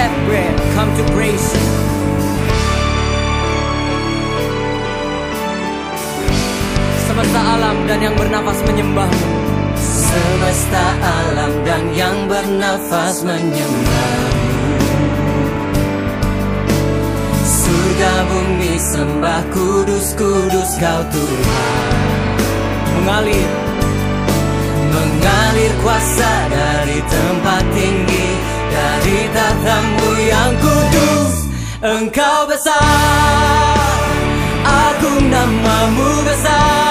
have breath come to praise you. Semesta alam dan yang bernafas menyembahmu. Semesta alam dan yang bernafas menyembahmu Surga bumi sembah kudus kudus kau Tuhan Mengalir Mengalir kuasa dari tempat tinggi Dari tatamu yang kudus. Engkau besar Agung namamu besar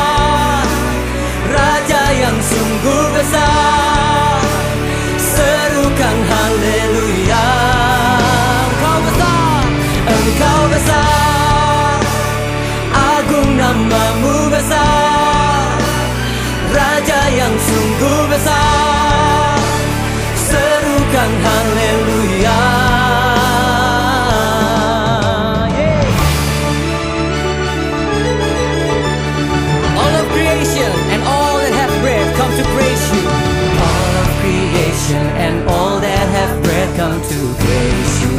come to praise you.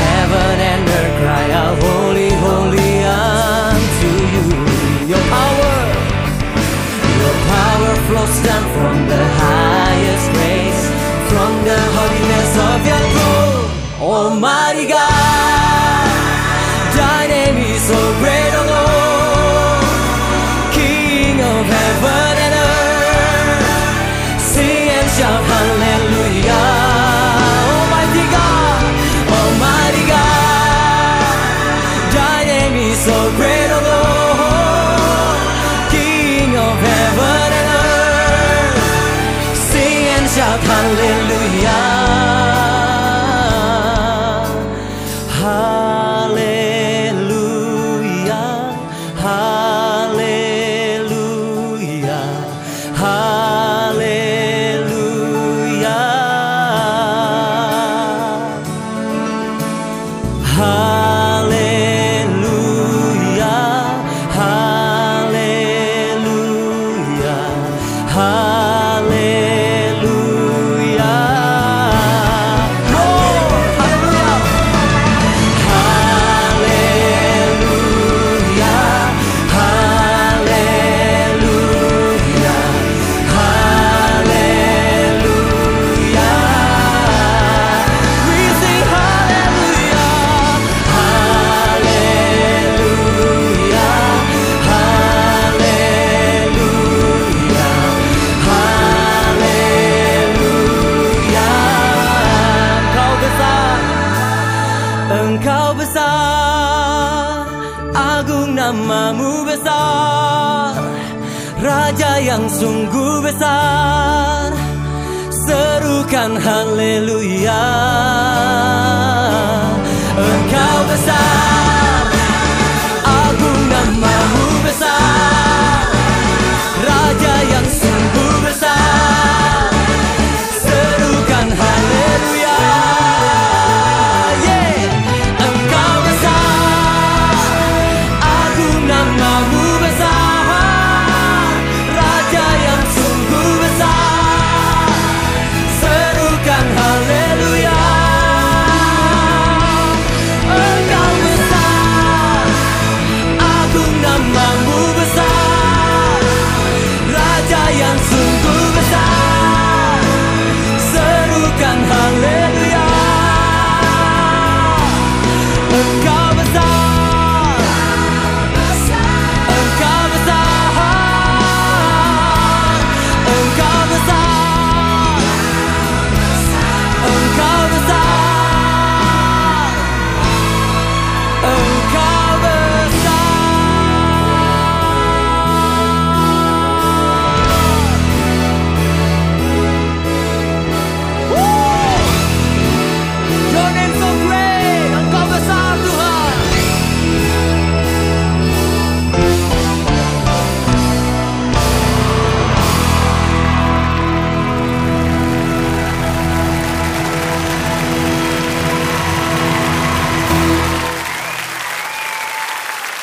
Heaven and earth cry out holy, holy unto you. Your power, your power flows down from the highest grace From the holiness of your throne. Almighty God 下盘嘞。namamu besar. Raja yang sungguh besar. Serukan haleluya.